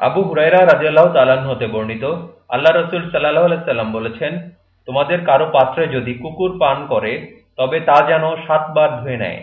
আবু হুরাইরা রাজিয়াল্লাহ তালান হতে বর্ণিত, আল্লাহ রসুল সাল্লাহ আলাইসাল্লাম বলেছেন, তোমাদের কারও পাত্রে যদি কুকুর পান করে, তবে তা যেন সাতবার ধুয়ে নেয়।